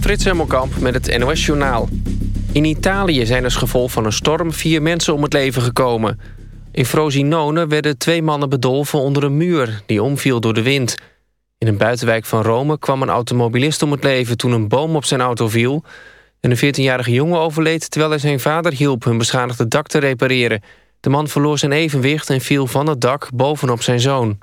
Frits Hemmelkamp met het NOS Journaal. In Italië zijn als gevolg van een storm vier mensen om het leven gekomen. In Frosinone werden twee mannen bedolven onder een muur... die omviel door de wind. In een buitenwijk van Rome kwam een automobilist om het leven... toen een boom op zijn auto viel. En een 14-jarige jongen overleed terwijl hij zijn vader hielp... hun beschadigde dak te repareren. De man verloor zijn evenwicht en viel van het dak bovenop zijn zoon.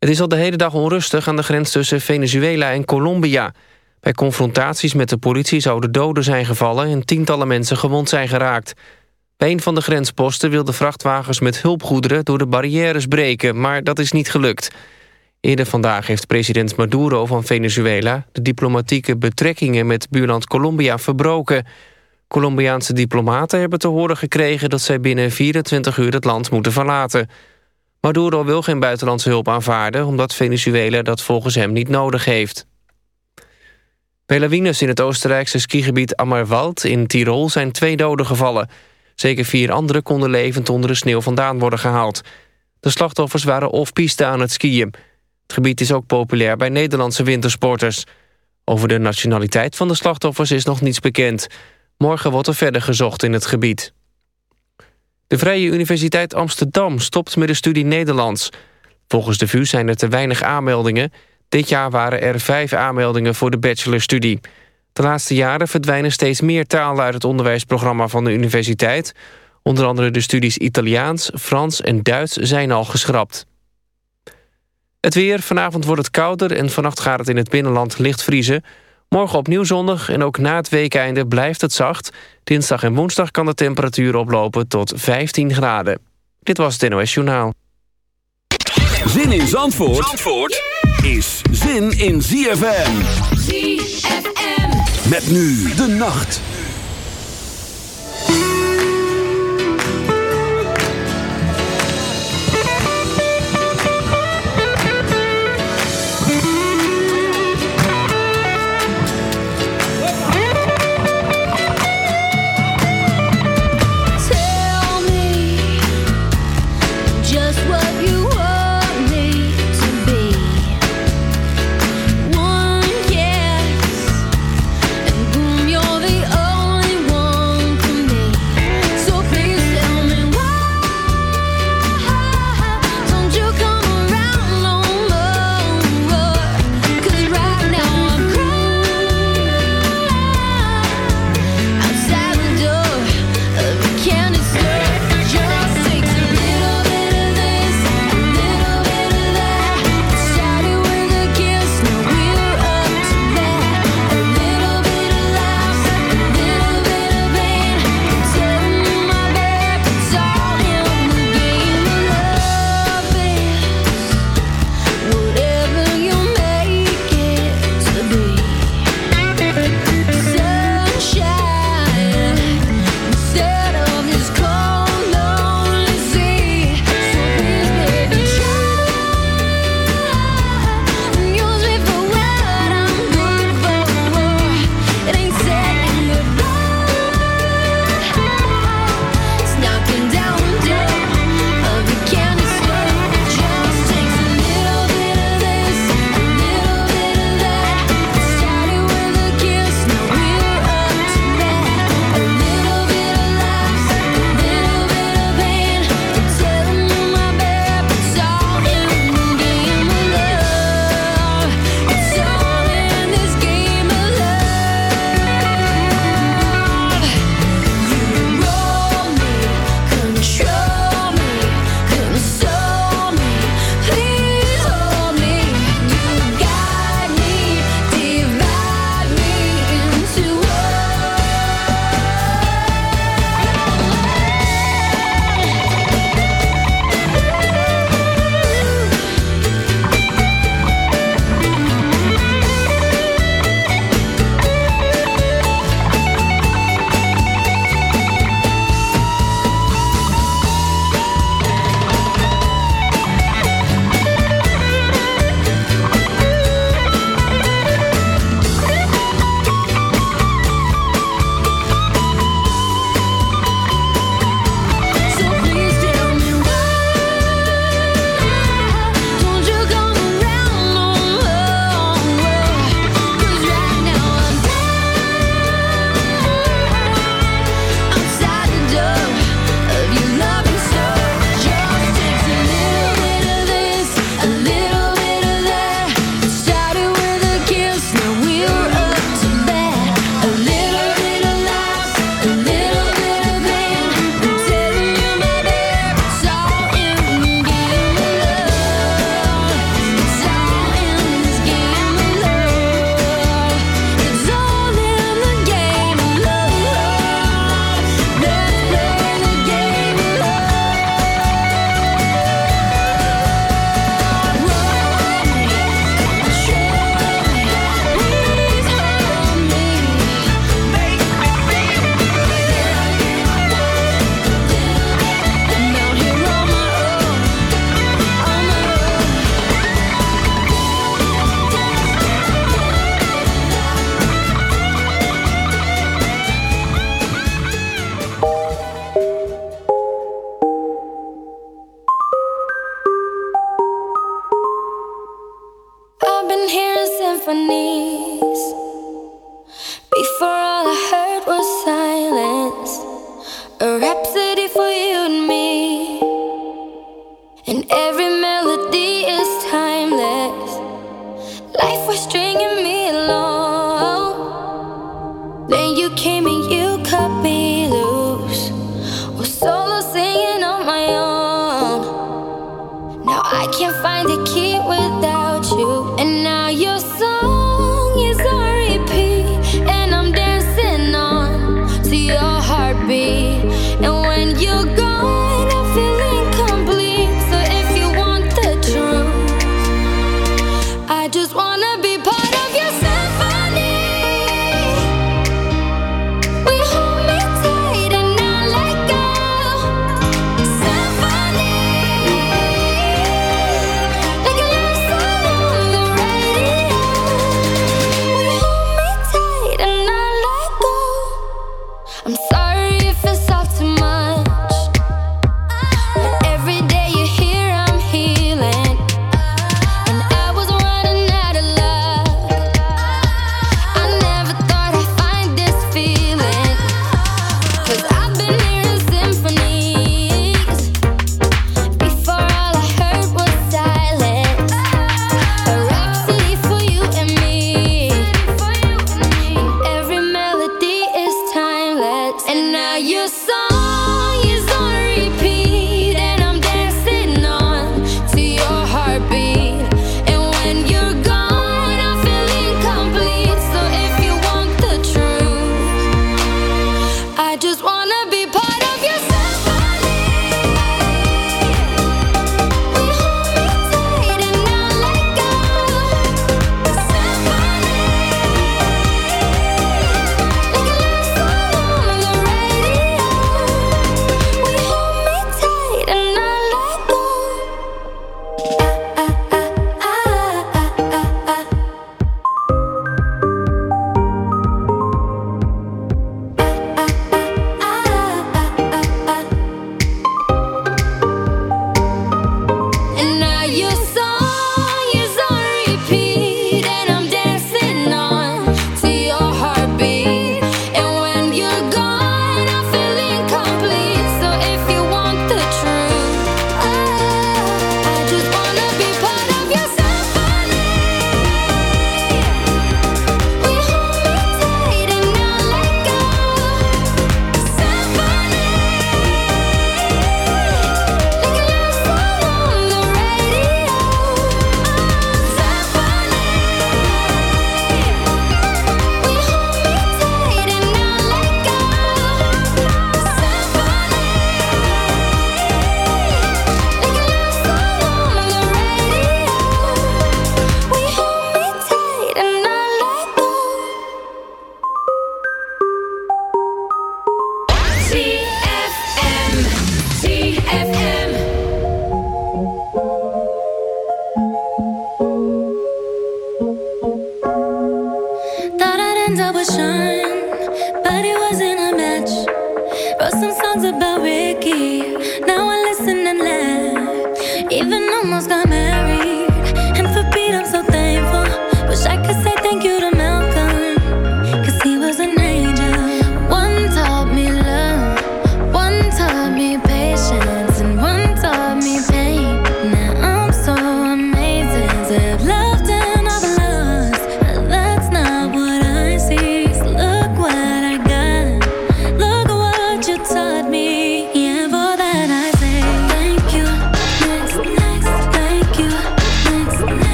Het is al de hele dag onrustig aan de grens tussen Venezuela en Colombia. Bij confrontaties met de politie zouden doden zijn gevallen... en tientallen mensen gewond zijn geraakt. Bij een van de grensposten wilden vrachtwagens met hulpgoederen... door de barrières breken, maar dat is niet gelukt. Eerder vandaag heeft president Maduro van Venezuela... de diplomatieke betrekkingen met buurland Colombia verbroken. Colombiaanse diplomaten hebben te horen gekregen... dat zij binnen 24 uur het land moeten verlaten... Maduro wil geen buitenlandse hulp aanvaarden... omdat Venezuela dat volgens hem niet nodig heeft. Bij in het Oostenrijkse skigebied Ammerwald in Tirol... zijn twee doden gevallen. Zeker vier anderen konden levend onder de sneeuw vandaan worden gehaald. De slachtoffers waren off-piste aan het skiën. Het gebied is ook populair bij Nederlandse wintersporters. Over de nationaliteit van de slachtoffers is nog niets bekend. Morgen wordt er verder gezocht in het gebied. De Vrije Universiteit Amsterdam stopt met de studie Nederlands. Volgens de VU zijn er te weinig aanmeldingen. Dit jaar waren er vijf aanmeldingen voor de bachelorstudie. De laatste jaren verdwijnen steeds meer talen uit het onderwijsprogramma van de universiteit. Onder andere de studies Italiaans, Frans en Duits zijn al geschrapt. Het weer, vanavond wordt het kouder en vannacht gaat het in het binnenland licht vriezen. Morgen opnieuw zonnig en ook na het weekeinde blijft het zacht. Dinsdag en woensdag kan de temperatuur oplopen tot 15 graden. Dit was het NOS Journaal. Zin in Zandvoort, Zandvoort is zin in ZFM. ZFM. Met nu de nacht.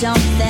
something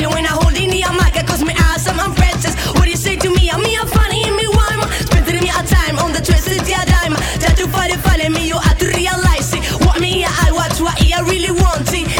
a fiction When I hold in the mic, cause me awesome, I'm princess What do you say to me? I'm me, I'm funny, and me rhyme Spending me a time on the twisted yeah dime Try to find it, find me, you have to realize it. What me, I watch, what I really want it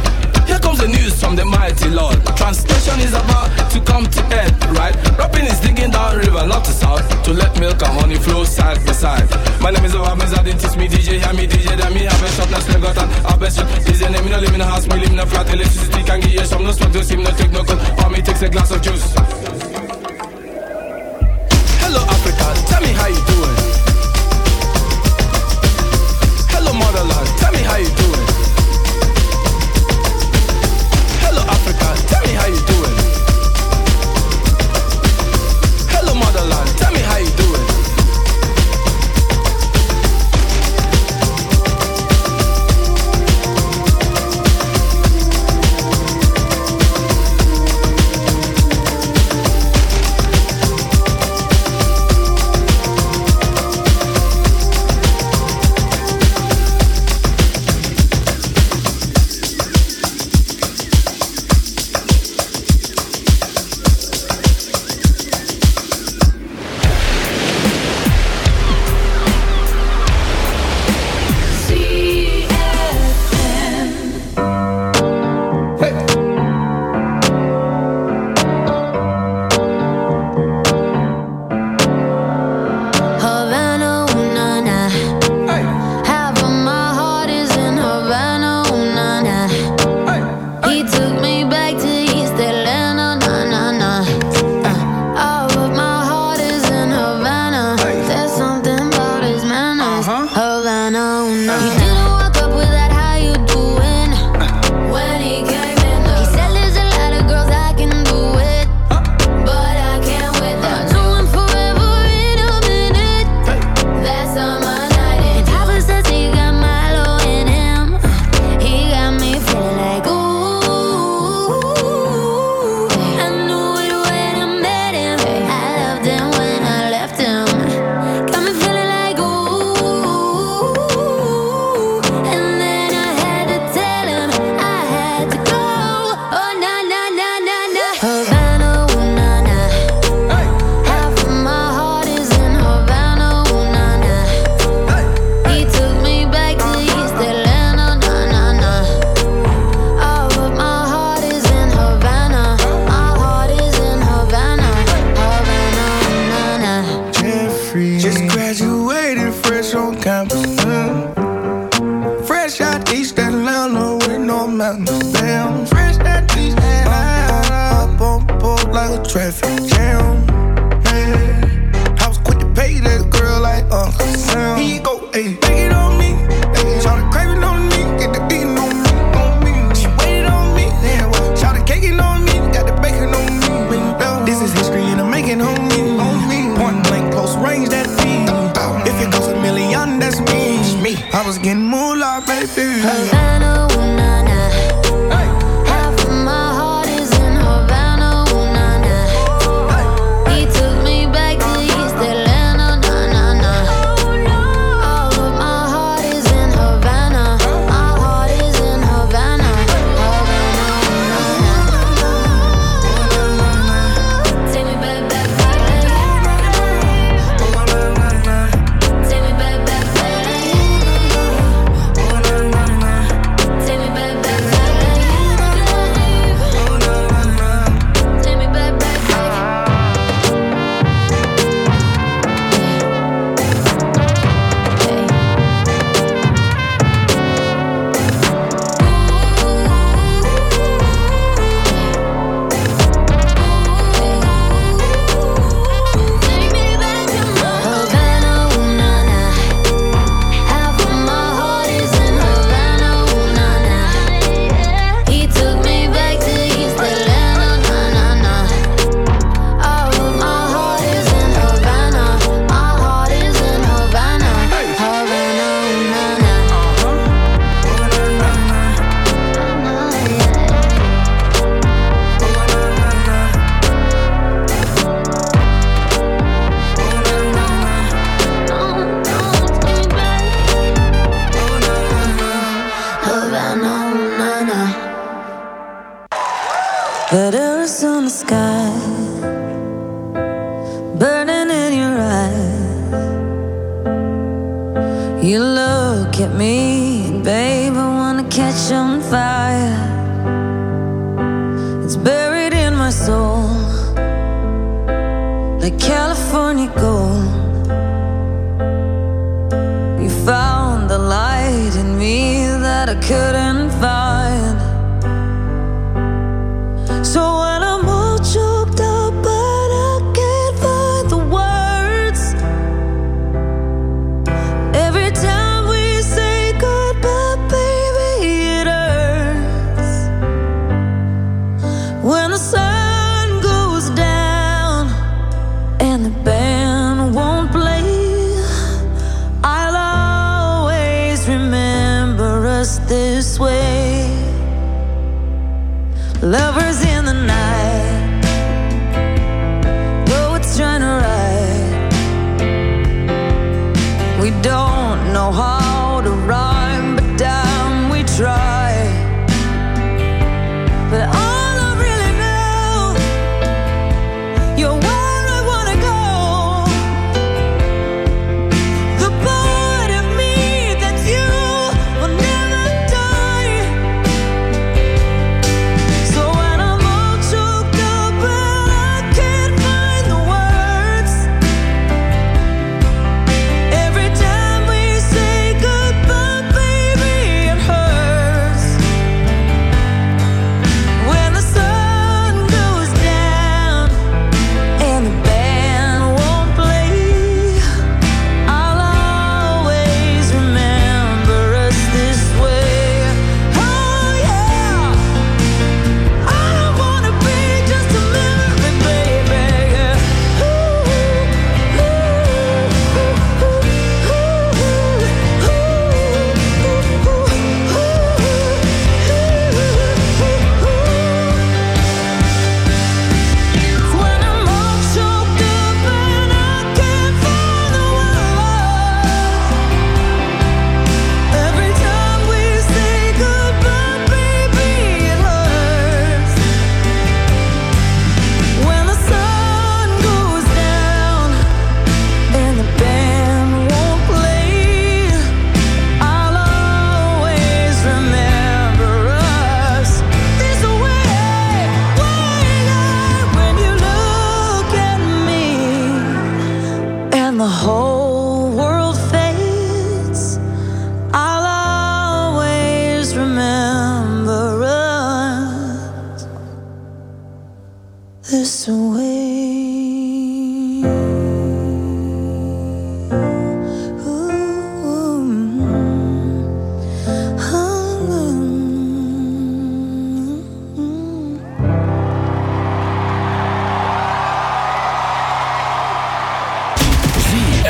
Comes the news from the mighty Lord. Translation is about to come to end, right? Rapping is digging down river, not to south, to let milk and honey flow side by side. My name is Obamiz, I teach me DJ, hear me DJ, then me have a shot, still got an have a shot. DJ name, me no live in a house, me live in a flat, electricity can give you some, no smoke, no steam, no take no cold, or me takes a glass of juice. Hello Africa, tell me how you doing.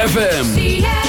ZFM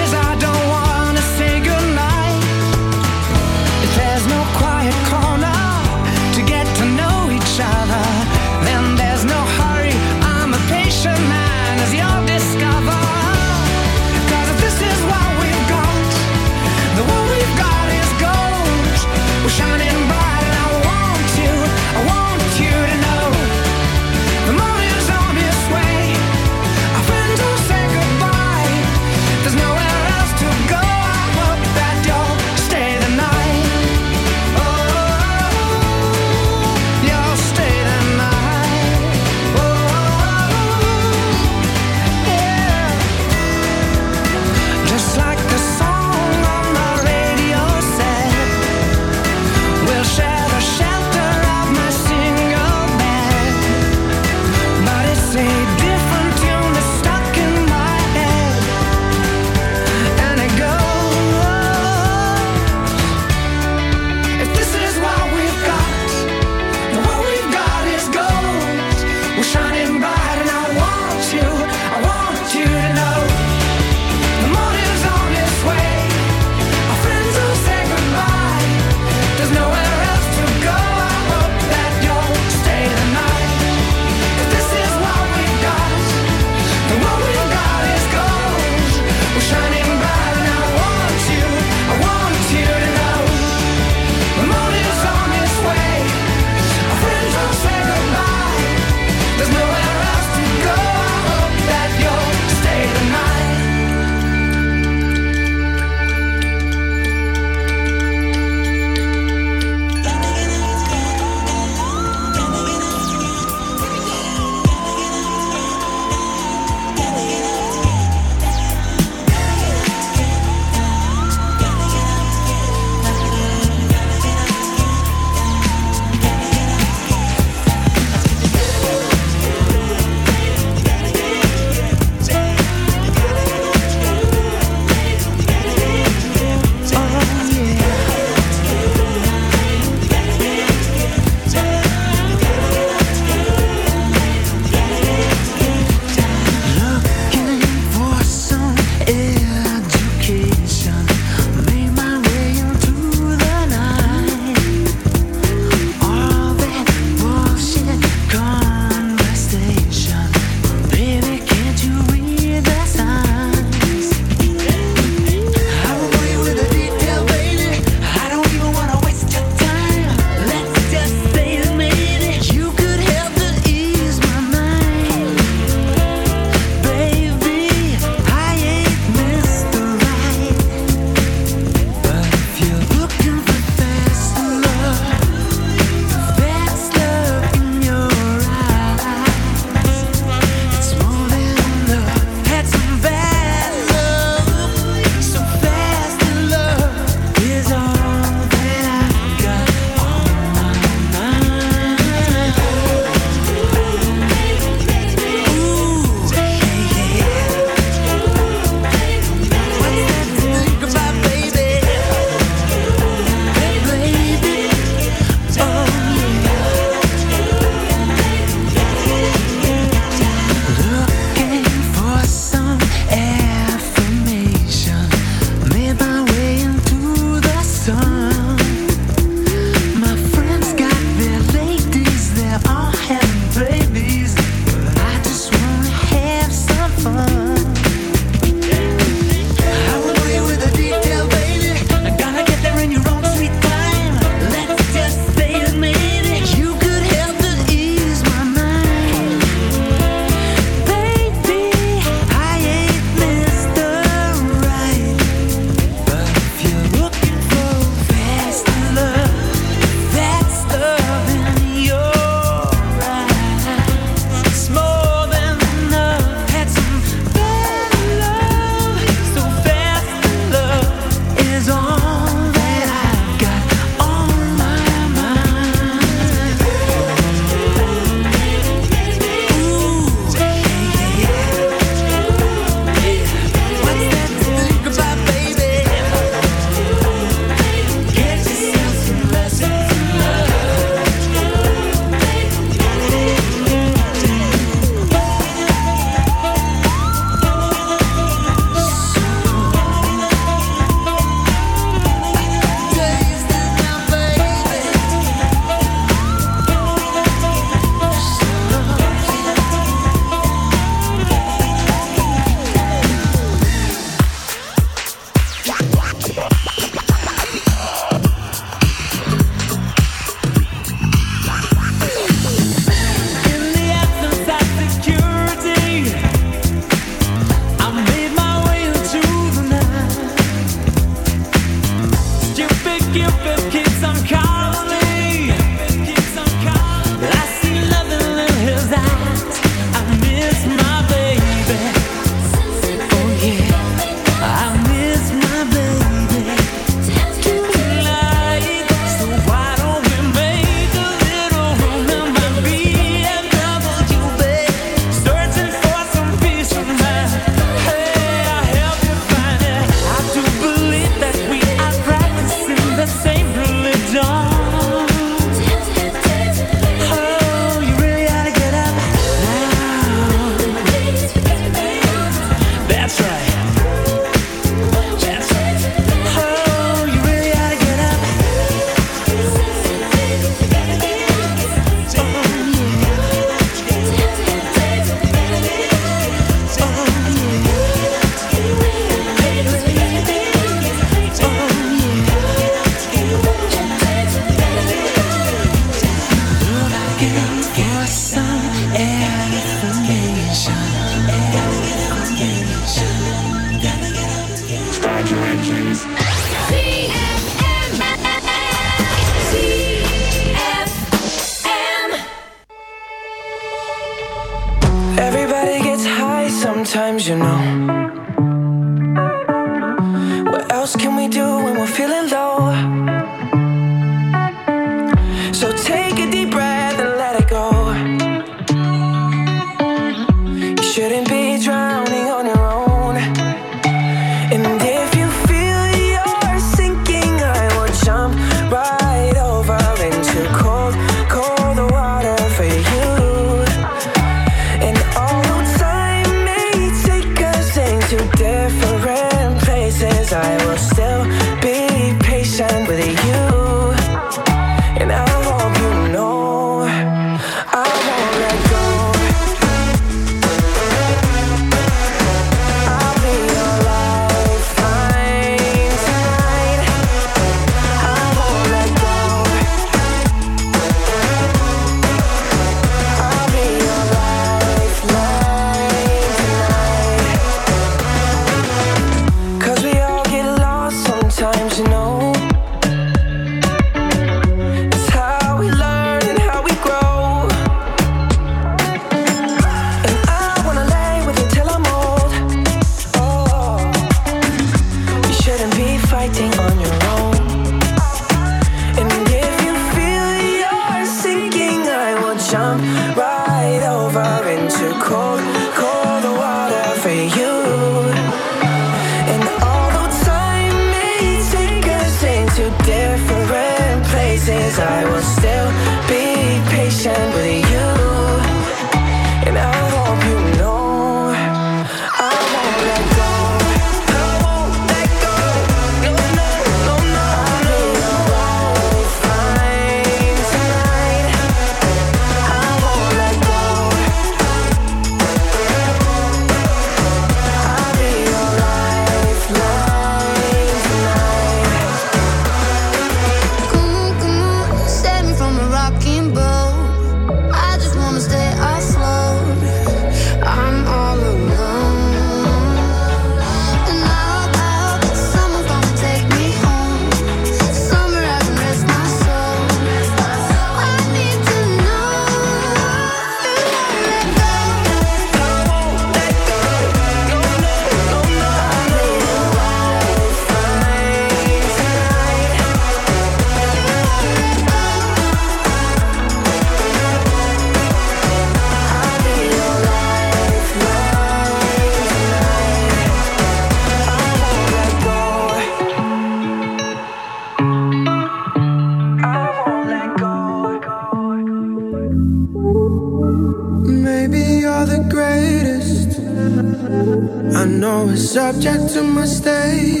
to my status.